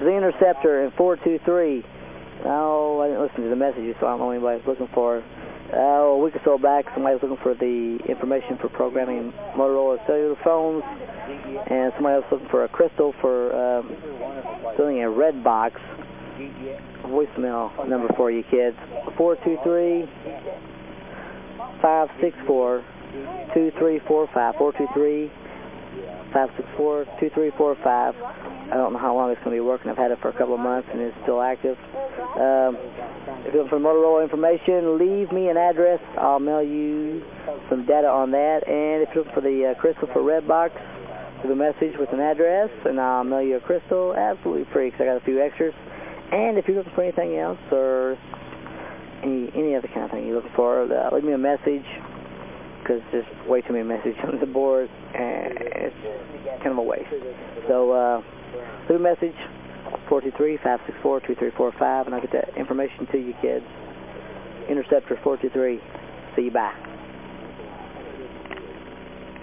The Interceptor in 423. Oh, I didn't listen to the messages, so I don't know anybody was looking for. Oh, a week or so back, somebody was looking for the information for programming Motorola cellular phones, and somebody was looking for a crystal for um, filling a red box. Voicemail number for you kids, 423 564 2345 423 564 2345 I don't know how long it's going to be working. I've had it for a couple of months and it's still active. Um, if you're looking for Motorola information, leave me an address. I'll mail you some data on that. And if you're looking for the uh, crystal for Redbox, leave a message with an address and I'll mail you a crystal absolutely free because I got a few extras. And if you're looking for anything else or any, any other kind of thing you're looking for, uh, leave me a message because there's way too many messages on the board and it's kind of a waste. So, uh, leave a message, 423-564-2345, and I'll get that information to you kids. Interceptor 423. See you, bye.